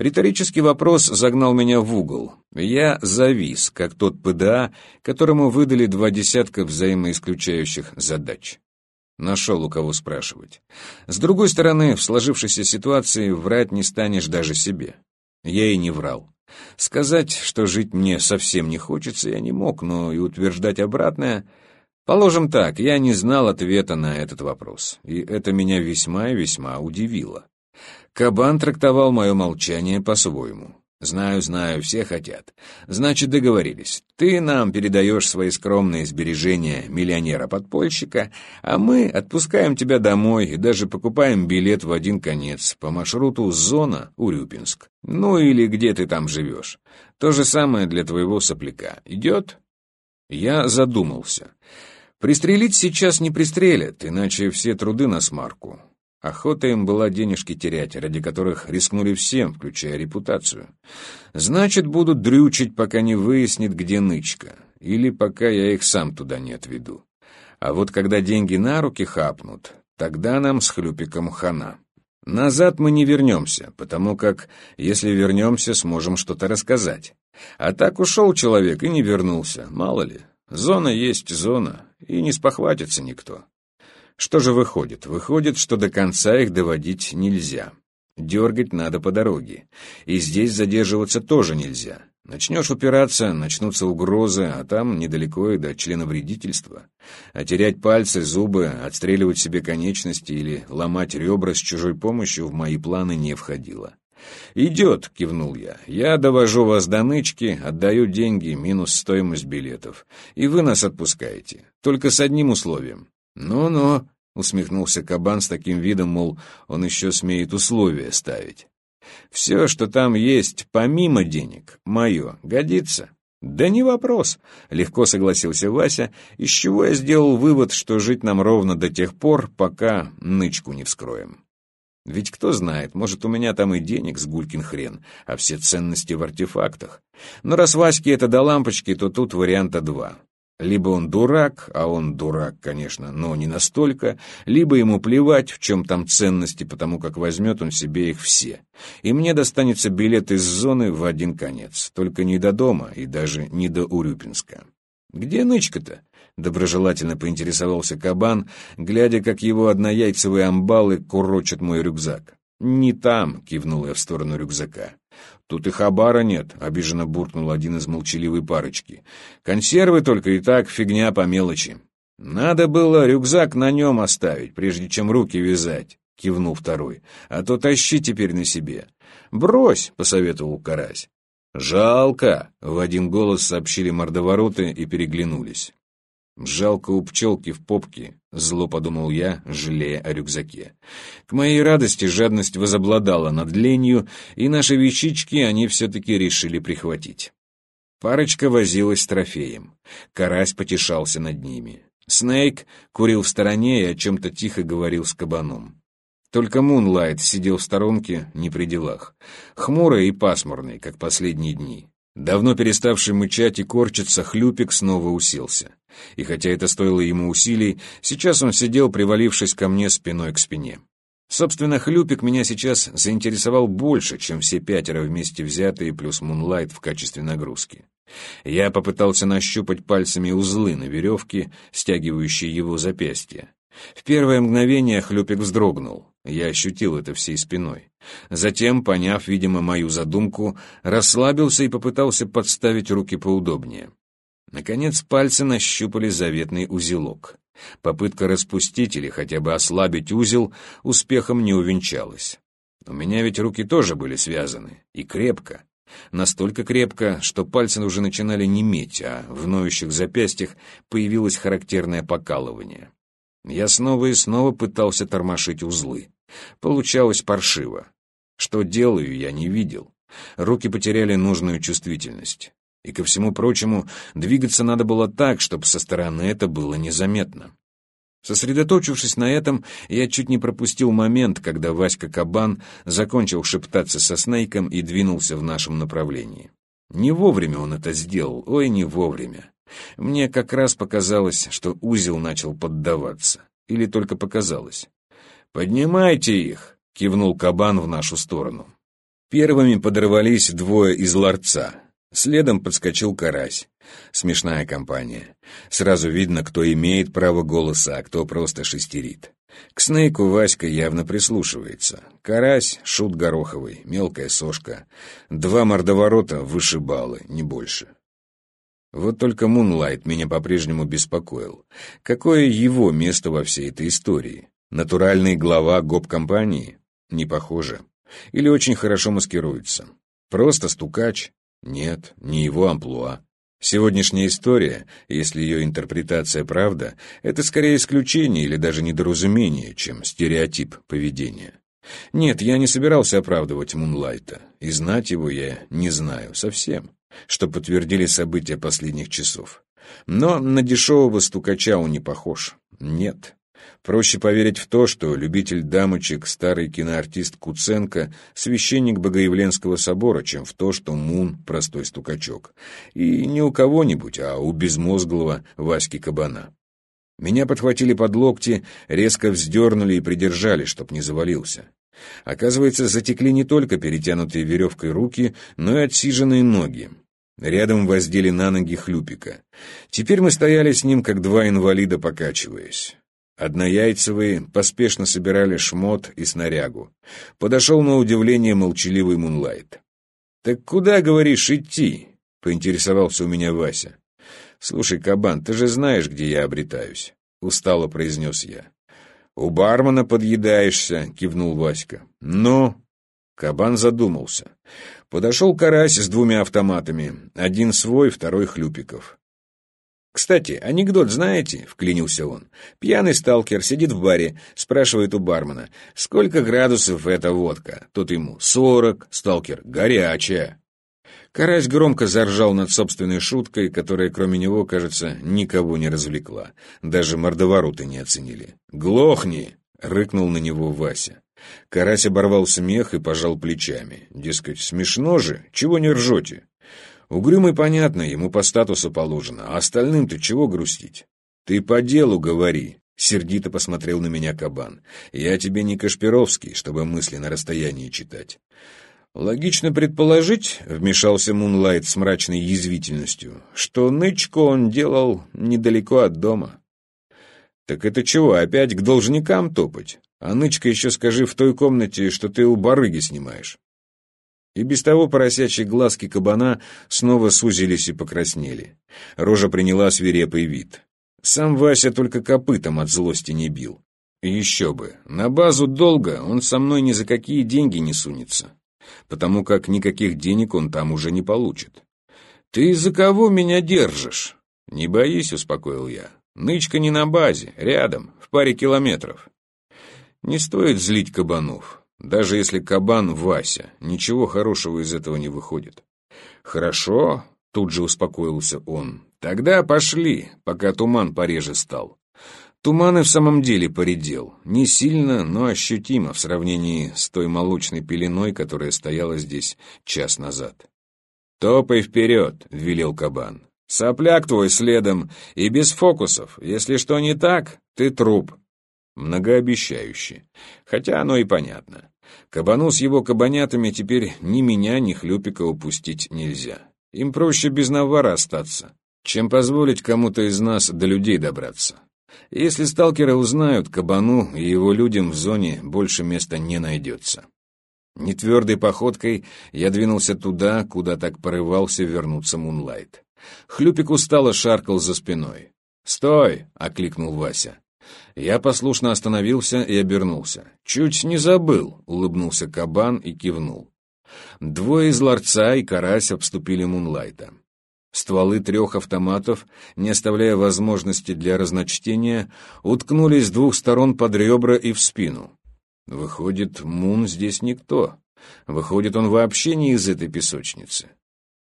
Риторический вопрос загнал меня в угол. Я завис, как тот ПДА, которому выдали два десятка взаимоисключающих задач. Нашел у кого спрашивать. С другой стороны, в сложившейся ситуации врать не станешь даже себе. Я и не врал. Сказать, что жить мне совсем не хочется, я не мог, но и утверждать обратное... Положим так, я не знал ответа на этот вопрос, и это меня весьма и весьма удивило. Кабан трактовал мое молчание по-своему. «Знаю, знаю, все хотят. Значит, договорились. Ты нам передаешь свои скромные сбережения миллионера-подпольщика, а мы отпускаем тебя домой и даже покупаем билет в один конец по маршруту Зона Урюпинск. Ну или где ты там живешь. То же самое для твоего сопляка. Идет?» Я задумался. «Пристрелить сейчас не пристрелят, иначе все труды на смарку. Охота им была денежки терять, ради которых рискнули всем, включая репутацию. Значит, будут дрючить, пока не выяснит, где нычка, или пока я их сам туда не отведу. А вот когда деньги на руки хапнут, тогда нам с хлюпиком хана. Назад мы не вернемся, потому как, если вернемся, сможем что-то рассказать. А так ушел человек и не вернулся, мало ли. Зона есть зона, и не спохватится никто. Что же выходит? Выходит, что до конца их доводить нельзя. Дергать надо по дороге. И здесь задерживаться тоже нельзя. Начнешь упираться, начнутся угрозы, а там недалеко и до членовредительства. А терять пальцы, зубы, отстреливать себе конечности или ломать ребра с чужой помощью в мои планы не входило. «Идет», — кивнул я. «Я довожу вас до нычки, отдаю деньги, минус стоимость билетов. И вы нас отпускаете. Только с одним условием. «Ну-ну», — усмехнулся кабан с таким видом, мол, он еще смеет условия ставить. «Все, что там есть, помимо денег, мое, годится?» «Да не вопрос», — легко согласился Вася, из чего я сделал вывод, что жить нам ровно до тех пор, пока нычку не вскроем. Ведь кто знает, может, у меня там и денег с гулькин хрен, а все ценности в артефактах. Но раз Ваське это до лампочки, то тут варианта два. Либо он дурак, а он дурак, конечно, но не настолько, либо ему плевать, в чем там ценности, потому как возьмет он себе их все. И мне достанется билет из зоны в один конец, только не до дома и даже не до Урюпинска. «Где нычка-то?» — доброжелательно поинтересовался кабан, глядя, как его однояйцевые амбалы курочат мой рюкзак. «Не там», — кивнул я в сторону рюкзака. «Тут и хабара нет», — обиженно буркнул один из молчаливой парочки. «Консервы только и так, фигня по мелочи». «Надо было рюкзак на нем оставить, прежде чем руки вязать», — кивнул второй. «А то тащи теперь на себе». «Брось», — посоветовал Карась. «Жалко», — в один голос сообщили мордовороты и переглянулись. «Жалко у пчелки в попке», — зло подумал я, жалея о рюкзаке. К моей радости жадность возобладала над ленью, и наши вещички они все-таки решили прихватить. Парочка возилась с трофеем. Карась потешался над ними. Снейк курил в стороне и о чем-то тихо говорил с кабаном. Только Мунлайт сидел в сторонке, не при делах. Хмурый и пасмурный, как последние дни. Давно переставший мычать и корчиться, хлюпик снова уселся. И хотя это стоило ему усилий, сейчас он сидел, привалившись ко мне спиной к спине. Собственно, хлюпик меня сейчас заинтересовал больше, чем все пятеро вместе взятые плюс Мунлайт в качестве нагрузки. Я попытался нащупать пальцами узлы на веревке, стягивающие его запястья. В первое мгновение хлюпик вздрогнул. Я ощутил это всей спиной. Затем, поняв, видимо, мою задумку, расслабился и попытался подставить руки поудобнее. Наконец пальцы нащупали заветный узелок. Попытка распустить или хотя бы ослабить узел успехом не увенчалась. У меня ведь руки тоже были связаны, и крепко. Настолько крепко, что пальцы уже начинали неметь, а в ноющих запястьях появилось характерное покалывание. Я снова и снова пытался тормошить узлы. Получалось паршиво. Что делаю, я не видел. Руки потеряли нужную чувствительность. И ко всему прочему, двигаться надо было так, чтобы со стороны это было незаметно. Сосредоточившись на этом, я чуть не пропустил момент, когда Васька Кабан закончил шептаться со Снейком и двинулся в нашем направлении. Не вовремя он это сделал, ой, не вовремя. Мне как раз показалось, что узел начал поддаваться. Или только показалось. «Поднимайте их!» — кивнул кабан в нашу сторону. Первыми подорвались двое из ларца. Следом подскочил карась. Смешная компания. Сразу видно, кто имеет право голоса, а кто просто шестерит. К Снейку Васька явно прислушивается. Карась, шут гороховый, мелкая сошка. Два мордоворота вышибалы, не больше. Вот только Мунлайт меня по-прежнему беспокоил. Какое его место во всей этой истории? Натуральный глава гоп-компании? Не похоже. Или очень хорошо маскируется. Просто стукач? Нет, не его амплуа. Сегодняшняя история, если ее интерпретация правда, это скорее исключение или даже недоразумение, чем стереотип поведения. Нет, я не собирался оправдывать Мунлайта, и знать его я не знаю совсем, что подтвердили события последних часов. Но на дешевого стукача он не похож. Нет, Проще поверить в то, что любитель дамочек, старый киноартист Куценко, священник Богоявленского собора, чем в то, что Мун — простой стукачок. И не у кого-нибудь, а у безмозглого Васьки Кабана. Меня подхватили под локти, резко вздернули и придержали, чтоб не завалился. Оказывается, затекли не только перетянутые веревкой руки, но и отсиженные ноги. Рядом воздели на ноги хлюпика. Теперь мы стояли с ним, как два инвалида, покачиваясь. Однояйцевые поспешно собирали шмот и снарягу. Подошел на удивление молчаливый Мунлайт. «Так куда, говоришь, идти?» — поинтересовался у меня Вася. «Слушай, кабан, ты же знаешь, где я обретаюсь», — устало произнес я. «У бармена подъедаешься», — кивнул Васька. «Ну?» Кабан задумался. Подошел карась с двумя автоматами. Один свой, второй хлюпиков. «Кстати, анекдот знаете?» — вклинился он. Пьяный сталкер сидит в баре, спрашивает у бармена, «Сколько градусов эта водка?» Тот ему «Сорок». Сталкер «Горячая». Карась громко заржал над собственной шуткой, которая, кроме него, кажется, никого не развлекла. Даже мордовороты не оценили. «Глохни!» — рыкнул на него Вася. Карась оборвал смех и пожал плечами. Дескать, смешно же, чего не ржете? Угрюмый понятно, ему по статусу положено, а остальным-то чего грустить? Ты по делу говори, сердито посмотрел на меня кабан. Я тебе не Кашпировский, чтобы мысли на расстоянии читать. Логично предположить, вмешался Мунлайт с мрачной язвительностью, что нычку он делал недалеко от дома. Так это чего, опять к должникам топать? А нычка еще скажи в той комнате, что ты у барыги снимаешь. И без того поросячьи глазки кабана снова сузились и покраснели. Рожа приняла свирепый вид. Сам Вася только копытом от злости не бил. Еще бы, на базу долго он со мной ни за какие деньги не сунется, потому как никаких денег он там уже не получит. «Ты за кого меня держишь?» «Не боись», — успокоил я. «Нычка не на базе, рядом, в паре километров». Не стоит злить кабанов. Даже если кабан Вася, ничего хорошего из этого не выходит. Хорошо, тут же успокоился он. Тогда пошли, пока туман пореже стал. Туман и в самом деле поредел. Не сильно, но ощутимо в сравнении с той молочной пеленой, которая стояла здесь час назад. «Топай вперед!» — велел кабан. «Сопляк твой следом и без фокусов. Если что не так, ты труп». Многообещающе. Хотя оно и понятно. Кабану с его кабанятами теперь ни меня, ни Хлюпика упустить нельзя. Им проще без навара остаться, чем позволить кому-то из нас до людей добраться. Если сталкеры узнают, кабану и его людям в зоне больше места не найдется. Нетвердой походкой я двинулся туда, куда так порывался вернуться Мунлайт. Хлюпик устало шаркал за спиной. «Стой!» — окликнул Вася. Я послушно остановился и обернулся. «Чуть не забыл», — улыбнулся кабан и кивнул. Двое из ларца и карась обступили Мунлайта. Стволы трех автоматов, не оставляя возможности для разночтения, уткнулись с двух сторон под ребра и в спину. Выходит, Мун здесь никто. Выходит, он вообще не из этой песочницы.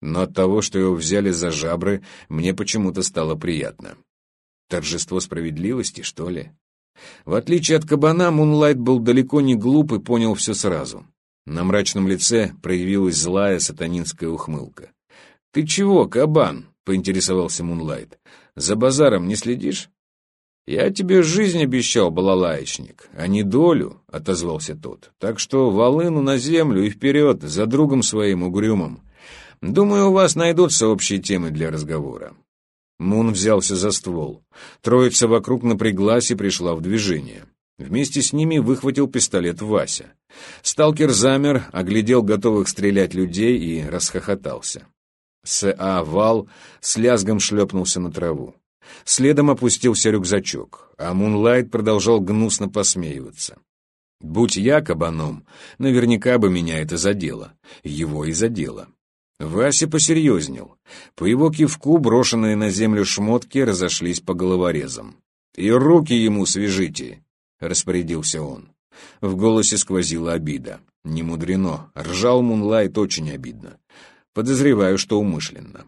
Но от того, что его взяли за жабры, мне почему-то стало приятно. Торжество справедливости, что ли? В отличие от кабана, Мунлайт был далеко не глуп и понял все сразу. На мрачном лице проявилась злая сатанинская ухмылка. «Ты чего, кабан?» — поинтересовался Мунлайт. «За базаром не следишь?» «Я тебе жизнь обещал, балалаечник, а не долю», — отозвался тот. «Так что волыну на землю и вперед, за другом своим угрюмым. Думаю, у вас найдутся общие темы для разговора». Мун взялся за ствол. Троица вокруг напряглась и пришла в движение. Вместе с ними выхватил пистолет Вася. Сталкер замер, оглядел готовых стрелять людей и расхохотался. С.А. Вал с лязгом шлепнулся на траву. Следом опустился рюкзачок, а Мунлайт продолжал гнусно посмеиваться. Будь я кабаном, наверняка бы меня это задело. Его и задело. Вася посерьезнел. По его кивку брошенные на землю шмотки разошлись по головорезам. «И руки ему свяжите!» — распорядился он. В голосе сквозила обида. Не мудрено. Ржал Мунлайт очень обидно. Подозреваю, что умышленно.